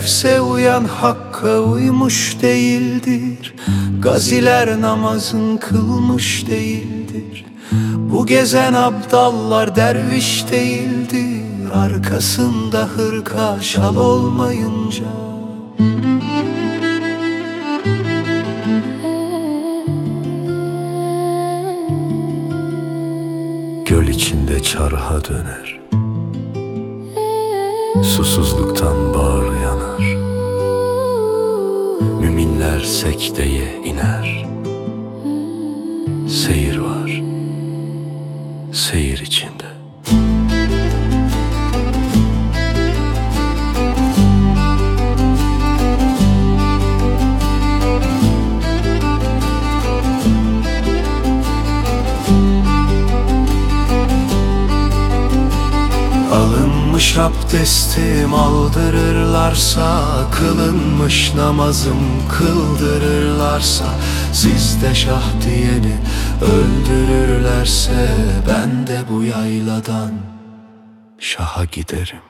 Nefse uyan hakka uymuş değildir. Gaziler namazın kılmış değildir. Bu gezen abdallar derviş değildir. Arkasında hırka şal olmayınca. Göl içinde çarha döner. Susuzluktan bağır Müminler sekteye iner. Seyir var. Seyir içinde Alınmış abdestim aldırırlarsa Kılınmış namazım kıldırırlarsa Sizde şah diyeni öldürürlerse Ben de bu yayladan şaha giderim